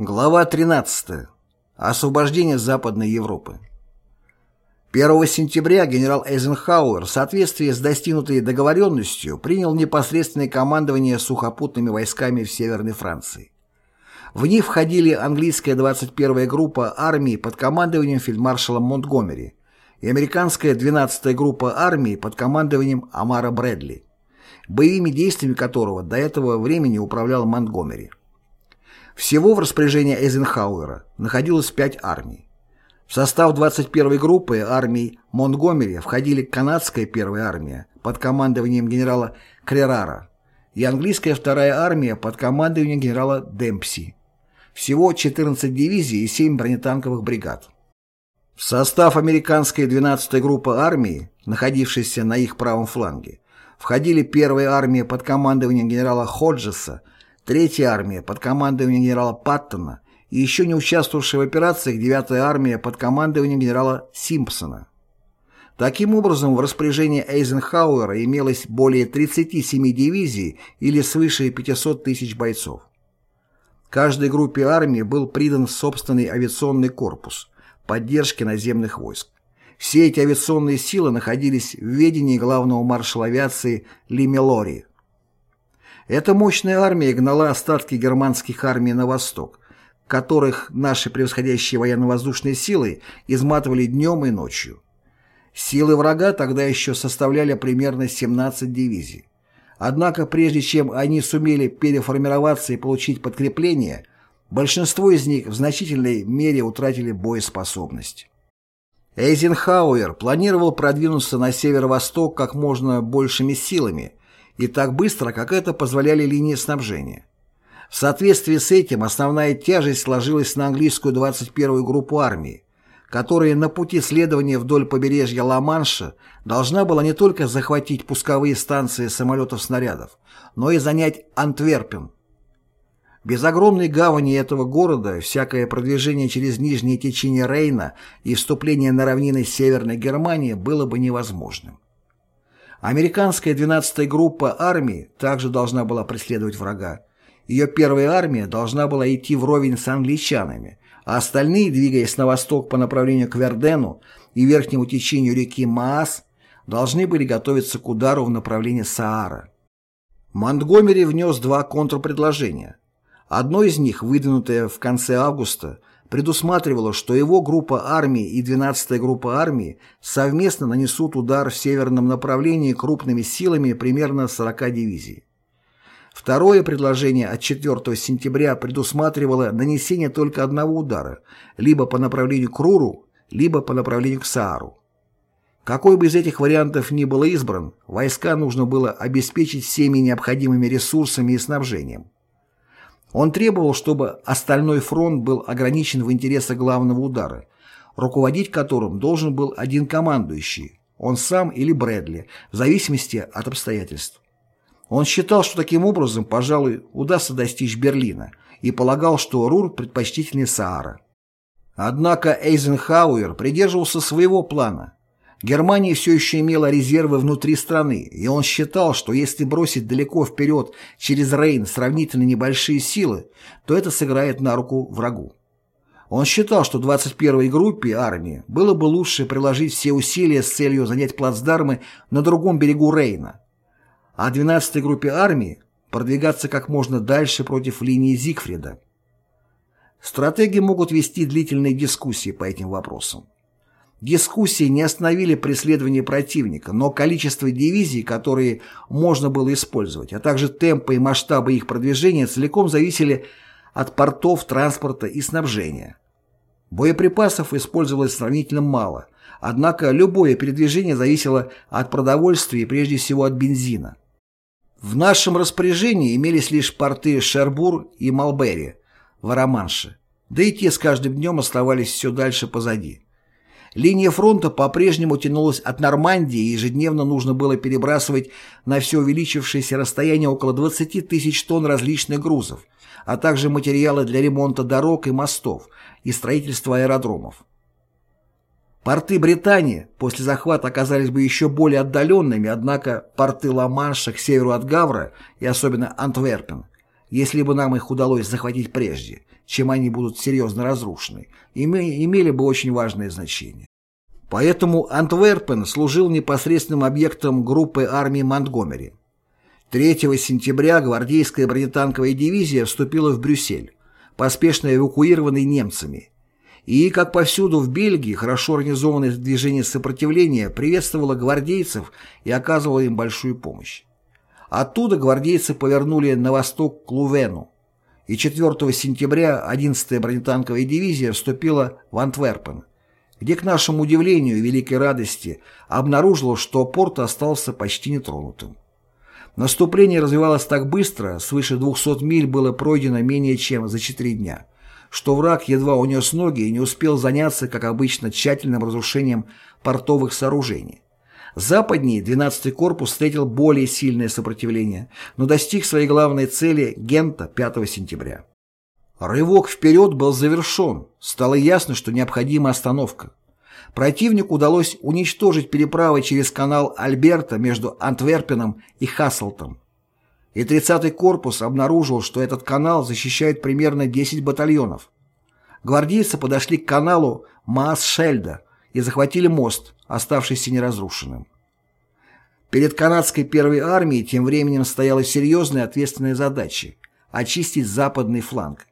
Глава 13. Освобождение Западной Европы. 1 сентября генерал Эйзенхауэр в соответствии с достигнутой договоренностью принял непосредственное командование сухопутными войсками в Северной Франции. В них входили английская 21-я группа армии под командованием фельдмаршала Монтгомери и американская 12-я группа армии под командованием Амара Брэдли, боевыми действиями которого до этого времени управлял Монтгомери. Всего в распоряжении Эйзенхауэра находилось пять армий. В состав 21-й группы армий Монтгомери входили канадская первая армия под командованием генерала Крерара и английская вторая армия под командованием генерала Демпси. Всего 14 дивизий и 7 бронетанковых бригад. В состав американской 12-й группы армии, находившейся на их правом фланге, входили первая армия под командованием генерала Ходжеса Третья армия под командованием генерала Паттона и еще не участвовавшая в операциях 9-я армия под командованием генерала Симпсона. Таким образом, в распоряжении Эйзенхауэра имелось более 37 дивизий или свыше 500 тысяч бойцов. Каждой группе армии был придан собственный авиационный корпус поддержки наземных войск. Все эти авиационные силы находились в ведении главного маршала авиации Ли Мелори. Эта мощная армия гнала остатки германских армий на восток, которых наши превосходящие военно-воздушные силы изматывали днем и ночью. Силы врага тогда еще составляли примерно 17 дивизий. Однако прежде чем они сумели переформироваться и получить подкрепление, большинство из них в значительной мере утратили боеспособность. Эйзенхауэр планировал продвинуться на северо-восток как можно большими силами, и так быстро, как это позволяли линии снабжения. В соответствии с этим основная тяжесть сложилась на английскую 21-ю группу армии, которая на пути следования вдоль побережья Ла-Манша должна была не только захватить пусковые станции самолетов-снарядов, но и занять Антверпен. Без огромной гавани этого города всякое продвижение через нижнее течение Рейна и вступление на равнины Северной Германии было бы невозможным. Американская 12-я группа армии также должна была преследовать врага. Ее первая армия должна была идти вровень с англичанами, а остальные, двигаясь на восток по направлению к Вердену и верхнему течению реки Маас, должны были готовиться к удару в направлении Саара. Монтгомери внес два контрпредложения. Одно из них, выдвинутое в конце августа, предусматривало, что его группа армий и 12-я группа армии совместно нанесут удар в северном направлении крупными силами примерно 40 дивизий. Второе предложение от 4 сентября предусматривало нанесение только одного удара, либо по направлению к Руру, либо по направлению к Саару. Какой бы из этих вариантов ни был избран, войска нужно было обеспечить всеми необходимыми ресурсами и снабжением. Он требовал, чтобы остальной фронт был ограничен в интересах главного удара, руководить которым должен был один командующий, он сам или Брэдли, в зависимости от обстоятельств. Он считал, что таким образом, пожалуй, удастся достичь Берлина, и полагал, что Рур предпочтительнее Саара. Однако Эйзенхауэр придерживался своего плана – Германия все еще имела резервы внутри страны, и он считал, что если бросить далеко вперед через Рейн сравнительно небольшие силы, то это сыграет на руку врагу. Он считал, что 21-й группе армии было бы лучше приложить все усилия с целью занять плацдармы на другом берегу Рейна, а 12-й группе армии продвигаться как можно дальше против линии Зигфрида. Стратеги могут вести длительные дискуссии по этим вопросам. Дискуссии не остановили преследование противника, но количество дивизий, которые можно было использовать, а также темпы и масштабы их продвижения целиком зависели от портов, транспорта и снабжения. Боеприпасов использовалось сравнительно мало, однако любое передвижение зависело от продовольствия и прежде всего от бензина. В нашем распоряжении имелись лишь порты Шербур и Малбери в Араманше, да и те с каждым днем оставались все дальше позади. Линия фронта по-прежнему тянулась от Нормандии, и ежедневно нужно было перебрасывать на все увеличившееся расстояние около 20 тысяч тонн различных грузов, а также материалы для ремонта дорог и мостов и строительства аэродромов. Порты Британии после захвата оказались бы еще более отдаленными, однако порты Ла-Манша к северу от Гавра и особенно Антверпен, если бы нам их удалось захватить прежде, чем они будут серьезно разрушены, имели бы очень важное значение. Поэтому Антверпен служил непосредственным объектом группы армии Монтгомери. 3 сентября гвардейская бронетанковая дивизия вступила в Брюссель, поспешно эвакуированный немцами, и, как повсюду в Бельгии, хорошо организованное движение сопротивления приветствовало гвардейцев и оказывало им большую помощь. Оттуда гвардейцы повернули на восток к Лувену, и 4 сентября 11-я бронетанковая дивизия вступила в Антверпен, где, к нашему удивлению и великой радости, обнаружила, что порт остался почти нетронутым. Наступление развивалось так быстро, свыше 200 миль было пройдено менее чем за 4 дня, что враг едва унес ноги и не успел заняться, как обычно, тщательным разрушением портовых сооружений. Западнее 12-й корпус встретил более сильное сопротивление, но достиг своей главной цели Гента 5 сентября. Рывок вперед был завершен, стало ясно, что необходима остановка. Противнику удалось уничтожить переправы через канал Альберта между Антверпеном и Хасселтом. И 30-й корпус обнаружил, что этот канал защищает примерно 10 батальонов. Гвардейцы подошли к каналу Маас-Шельда и захватили мост, оставшийся неразрушенным. Перед канадской первой армией тем временем стояла серьезная ответственная задача – очистить западный фланг.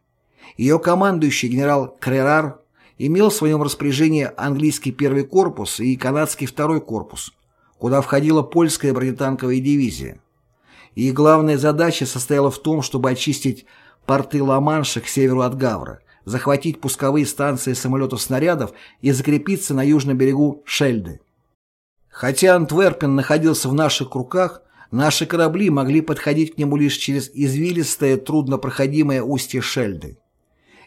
Ее командующий генерал Крерар имел в своем распоряжении английский первый корпус и канадский второй корпус, куда входила польская бронетанковая дивизия. И главная задача состояла в том, чтобы очистить порты Ла-Манша к северу от Гавра, захватить пусковые станции самолетов-снарядов и закрепиться на южном берегу Шельды. Хотя Антверпен находился в наших руках, наши корабли могли подходить к нему лишь через извилистое, труднопроходимое устье Шельды.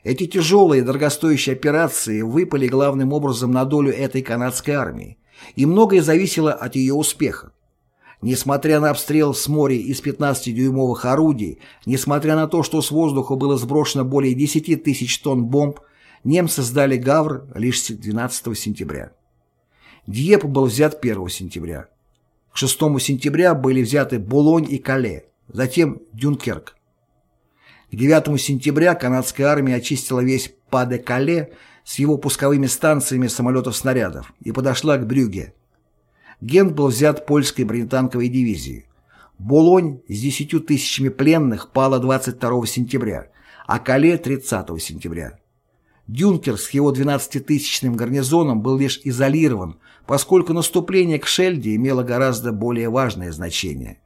Эти тяжелые, дорогостоящие операции выпали главным образом на долю этой канадской армии, и многое зависело от ее успеха. Несмотря на обстрел с моря из 15-дюймовых орудий, несмотря на то, что с воздуха было сброшено более 10 тысяч тонн бомб, немцы сдали Гавр лишь 12 сентября. Дьеп был взят 1 сентября. К 6 сентября были взяты Булонь и Кале, затем Дюнкерк. К 9 сентября канадская армия очистила весь Паде-Кале с его пусковыми станциями самолетов-снарядов и подошла к Брюге, Гент был взят польской бронетанковой дивизией. Болонь с 10 тысячами пленных пала 22 сентября, а Кале 30 сентября. Дюнкер с его 12-тысячным гарнизоном был лишь изолирован, поскольку наступление к Шельде имело гораздо более важное значение.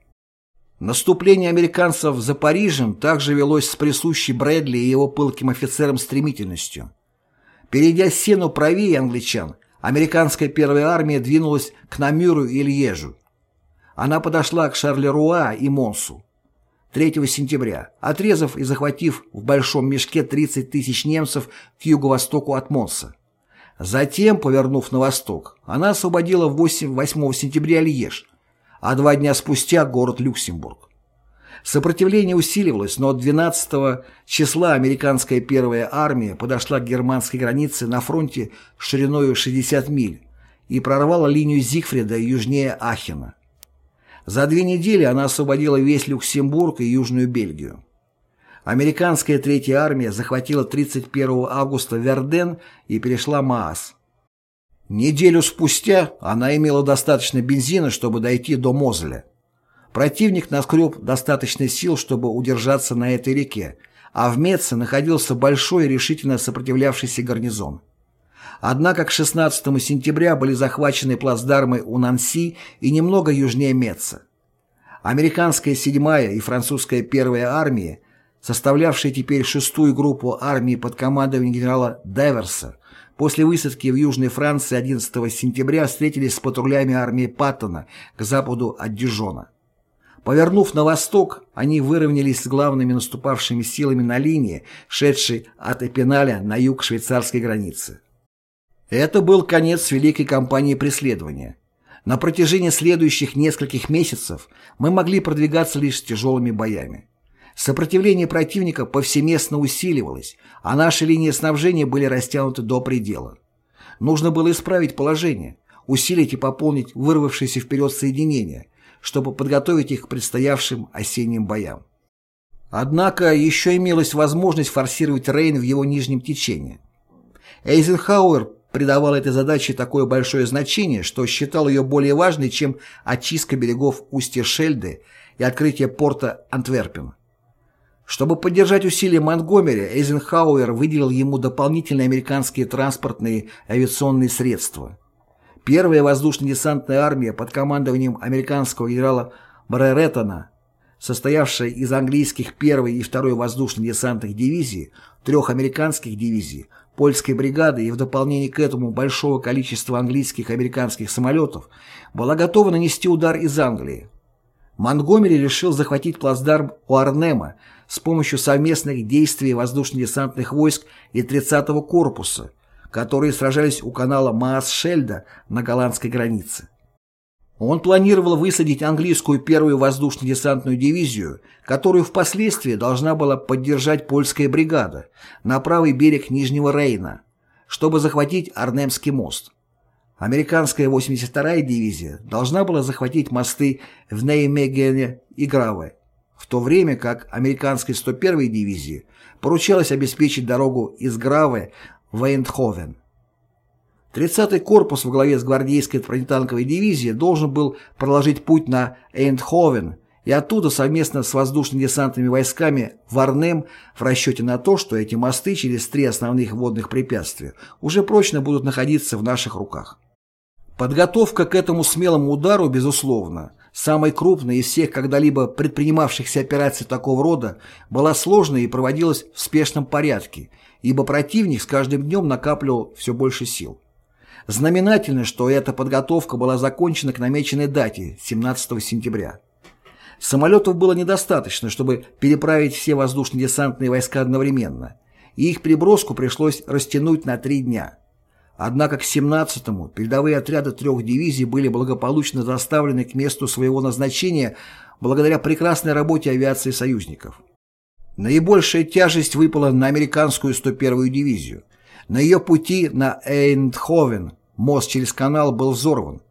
Наступление американцев за Парижем также велось с присущей Брэдли и его пылким офицерам стремительностью. Перейдя сену правее англичан, Американская первая армия двинулась к Намюру и Льежу. Она подошла к Шарлеруа и Монсу 3 сентября, отрезав и захватив в большом мешке 30 тысяч немцев к юго-востоку от Монса. Затем, повернув на восток, она освободила 8, 8 сентября Льеж, а два дня спустя город Люксембург. Сопротивление усиливалось, но 12 числа американская первая армия подошла к германской границе на фронте шириной 60 миль и прорвала линию Зигфрида южнее Ахена. За две недели она освободила весь Люксембург и Южную Бельгию. Американская Третья армия захватила 31 августа Верден и перешла Маас. Неделю спустя она имела достаточно бензина, чтобы дойти до Мозеля. Противник наскреб достаточно сил, чтобы удержаться на этой реке, а в Меце находился большой решительно сопротивлявшийся гарнизон. Однако к 16 сентября были захвачены плацдармы у Нанси и немного южнее Меца. Американская 7-я и французская 1-я армии, составлявшие теперь шестую группу армии под командованием генерала Деверса, после высадки в Южной Франции 11 сентября встретились с патрулями армии Паттона к западу от Дижона. Повернув на восток, они выровнялись с главными наступавшими силами на линии, шедшей от Эпиналя на юг швейцарской границы. Это был конец великой кампании преследования. На протяжении следующих нескольких месяцев мы могли продвигаться лишь с тяжелыми боями. Сопротивление противника повсеместно усиливалось, а наши линии снабжения были растянуты до предела. Нужно было исправить положение, усилить и пополнить вырвавшиеся вперед соединения, чтобы подготовить их к предстоявшим осенним боям. Однако еще имелась возможность форсировать Рейн в его нижнем течении. Эйзенхауэр придавал этой задаче такое большое значение, что считал ее более важной, чем очистка берегов устья Шельды и открытие порта Антверпен. Чтобы поддержать усилия Монтгомери, Эйзенхауэр выделил ему дополнительные американские транспортные авиационные средства. Первая воздушно-десантная армия под командованием американского генерала Бререттона, состоявшая из английских 1 и 2 воздушно-десантных дивизий, трех американских дивизий, польской бригады и в дополнение к этому большого количества английских и американских самолетов, была готова нанести удар из Англии. Монтгомери решил захватить плацдарм у Арнема с помощью совместных действий воздушно-десантных войск и 30-го корпуса, которые сражались у канала Маас-Шельда на голландской границе. Он планировал высадить английскую первую воздушно-десантную дивизию, которую впоследствии должна была поддержать польская бригада на правый берег Нижнего Рейна, чтобы захватить Арнемский мост. Американская 82-я дивизия должна была захватить мосты в Неймегене и Граве, в то время как американской 101-й дивизии поручалось обеспечить дорогу из Граве в Эйндховен. 30-й корпус во главе с гвардейской бронетанковой дивизией должен был проложить путь на Эйндховен и оттуда совместно с воздушно-десантными войсками в Арнем в расчете на то, что эти мосты через три основных водных препятствия уже прочно будут находиться в наших руках. Подготовка к этому смелому удару, безусловно, самой крупной из всех когда-либо предпринимавшихся операций такого рода, была сложной и проводилась в спешном порядке, ибо противник с каждым днем накапливал все больше сил. Знаменательно, что эта подготовка была закончена к намеченной дате 17 сентября. Самолетов было недостаточно, чтобы переправить все воздушно-десантные войска одновременно, и их переброску пришлось растянуть на три дня. Однако к 17-му передовые отряды трех дивизий были благополучно доставлены к месту своего назначения благодаря прекрасной работе авиации союзников. Наибольшая тяжесть выпала на американскую 101-ю дивизию. На ее пути на Эйндховен мост через канал был взорван,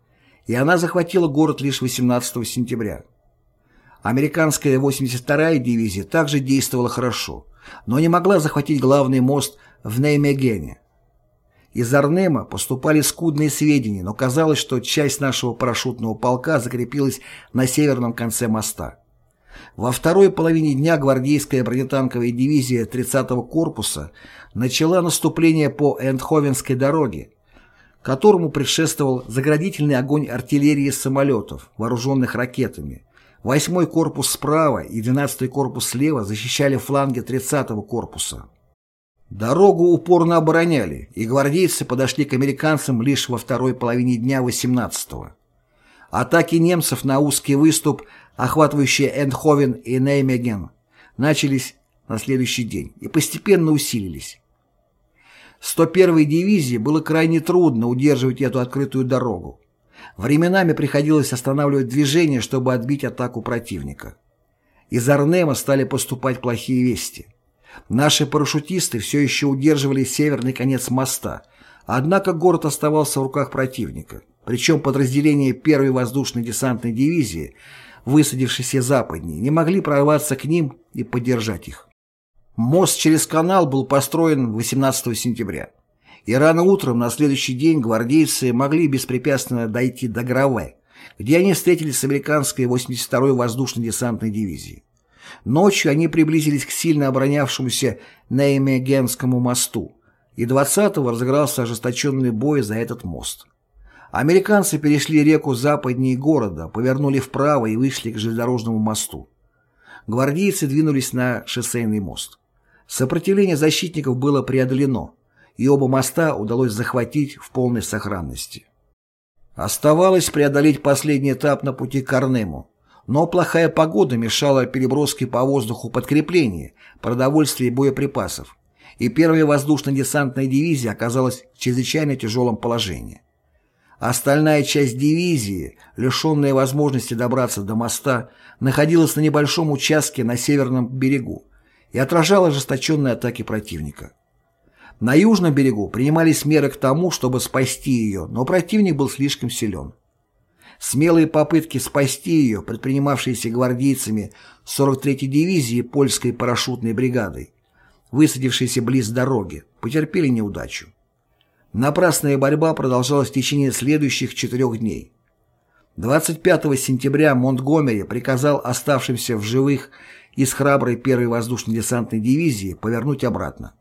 и она захватила город лишь 18 сентября. Американская 82-я дивизия также действовала хорошо, но не могла захватить главный мост в Неймегене. Из Арнема поступали скудные сведения, но казалось, что часть нашего парашютного полка закрепилась на северном конце моста. Во второй половине дня гвардейская бронетанковая дивизия 30-го корпуса начала наступление по Эндховенской дороге, которому предшествовал заградительный огонь артиллерии самолетов, вооруженных ракетами. Восьмой корпус справа и 12-й корпус слева защищали фланги 30-го корпуса. Дорогу упорно обороняли, и гвардейцы подошли к американцам лишь во второй половине дня 18-го. Атаки немцев на узкий выступ, охватывающий Эндховен и Неймеген, начались на следующий день и постепенно усилились. 101-й дивизии было крайне трудно удерживать эту открытую дорогу. Временами приходилось останавливать движение, чтобы отбить атаку противника. Из Арнема стали поступать плохие вести. Наши парашютисты все еще удерживали северный конец моста, однако город оставался в руках противника. Причем подразделения первой воздушной десантной дивизии, высадившиеся западнее, не могли прорваться к ним и поддержать их. Мост через канал был построен 18 сентября. И рано утром на следующий день гвардейцы могли беспрепятственно дойти до Граве, где они встретились с американской 82-й воздушно-десантной дивизией. Ночью они приблизились к сильно оборонявшемуся Неймегенскому мосту, и 20-го разыгрался ожесточенный бой за этот мост. Американцы перешли реку западнее города, повернули вправо и вышли к железнодорожному мосту. Гвардейцы двинулись на шоссейный мост. Сопротивление защитников было преодолено, и оба моста удалось захватить в полной сохранности. Оставалось преодолеть последний этап на пути к Арнему, но плохая погода мешала переброске по воздуху подкрепления, продовольствия и боеприпасов, и первая воздушно-десантная дивизия оказалась в чрезвычайно тяжелом положении. Остальная часть дивизии, лишенная возможности добраться до моста, находилась на небольшом участке на северном берегу и отражала ожесточенные атаки противника. На южном берегу принимались меры к тому, чтобы спасти ее, но противник был слишком силен. Смелые попытки спасти ее, предпринимавшиеся гвардейцами 43-й дивизии польской парашютной бригадой, высадившейся близ дороги, потерпели неудачу. Напрасная борьба продолжалась в течение следующих четырех дней. 25 сентября Монтгомери приказал оставшимся в живых из храброй первой воздушно-десантной дивизии повернуть обратно.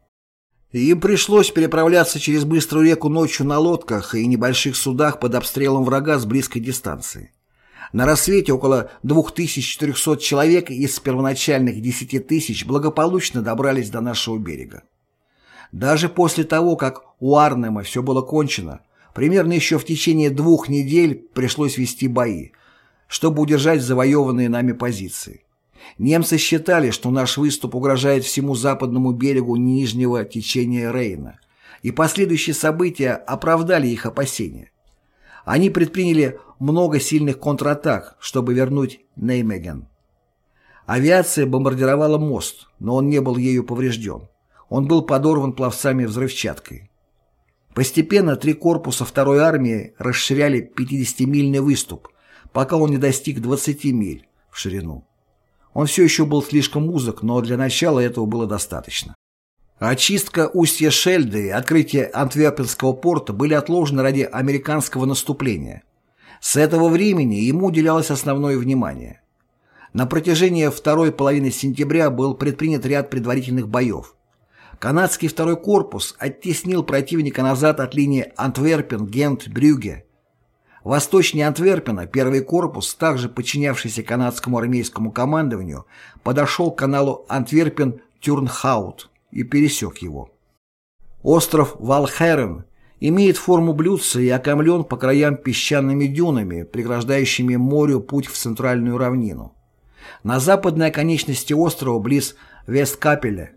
Им пришлось переправляться через быструю реку ночью на лодках и небольших судах под обстрелом врага с близкой дистанции. На рассвете около 2400 человек из первоначальных 10 тысяч благополучно добрались до нашего берега. Даже после того, как у Арнема все было кончено, примерно еще в течение двух недель пришлось вести бои, чтобы удержать завоеванные нами позиции. Немцы считали, что наш выступ угрожает всему западному берегу нижнего течения Рейна, и последующие события оправдали их опасения. Они предприняли много сильных контратак, чтобы вернуть Неймеген. Авиация бомбардировала мост, но он не был ею поврежден. Он был подорван пловцами взрывчаткой. Постепенно три корпуса второй армии расширяли 50-мильный выступ, пока он не достиг 20 миль в ширину. Он все еще был слишком узок, но для начала этого было достаточно. Очистка устья Шельды и открытие Антверпенского порта были отложены ради американского наступления. С этого времени ему уделялось основное внимание. На протяжении второй половины сентября был предпринят ряд предварительных боев. Канадский второй корпус оттеснил противника назад от линии Антверпен, Гент, Брюге, Восточнее Антверпена первый корпус, также подчинявшийся канадскому армейскому командованию, подошел к каналу Антверпен-Тюрнхаут и пересек его. Остров Валхерен имеет форму блюдца и окомлен по краям песчаными дюнами, преграждающими морю путь в центральную равнину. На западной оконечности острова, близ Весткапеля,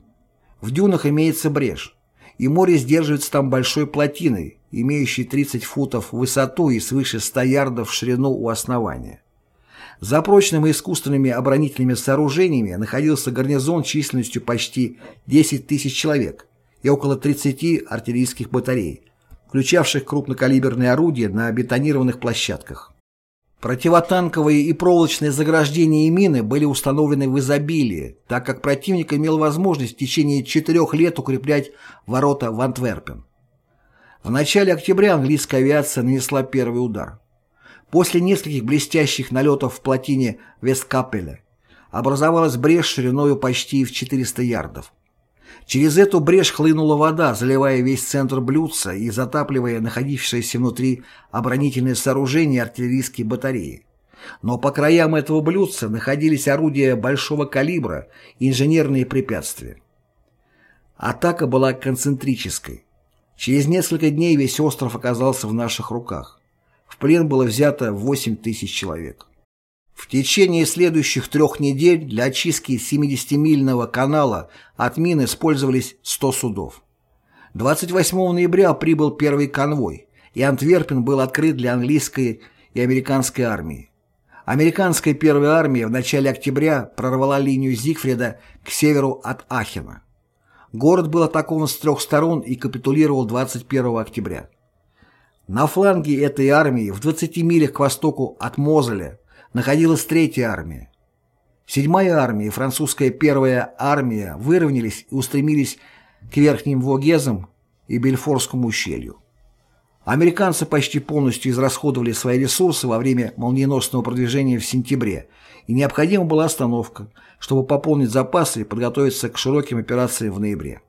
в дюнах имеется брешь, и море сдерживается там большой плотиной, имеющий 30 футов в высоту и свыше 100 ярдов в ширину у основания. За прочными искусственными оборонительными сооружениями находился гарнизон численностью почти 10 тысяч человек и около 30 артиллерийских батарей, включавших крупнокалиберные орудия на бетонированных площадках. Противотанковые и проволочные заграждения и мины были установлены в изобилии, так как противник имел возможность в течение четырех лет укреплять ворота в Антверпен. В начале октября английская авиация нанесла первый удар. После нескольких блестящих налетов в плотине Весткапеля образовалась брешь шириною почти в 400 ярдов. Через эту брешь хлынула вода, заливая весь центр блюдца и затапливая находившиеся внутри оборонительные сооружения артиллерийские батареи. Но по краям этого блюдца находились орудия большого калибра и инженерные препятствия. Атака была концентрической. Через несколько дней весь остров оказался в наших руках. В плен было взято 8 тысяч человек. В течение следующих трех недель для очистки 70-мильного канала от мин использовались 100 судов. 28 ноября прибыл первый конвой, и Антверпен был открыт для английской и американской армии. Американская первая армия в начале октября прорвала линию Зигфрида к северу от Ахена. Город был атакован с трех сторон и капитулировал 21 октября. На фланге этой армии в 20 милях к востоку от Мозеля находилась Третья армия. Седьмая армия и французская Первая армия выровнялись и устремились к Верхним Вогезам и Бельфорскому ущелью. Американцы почти полностью израсходовали свои ресурсы во время молниеносного продвижения в сентябре, и необходима была остановка, чтобы пополнить запасы и подготовиться к широким операциям в ноябре.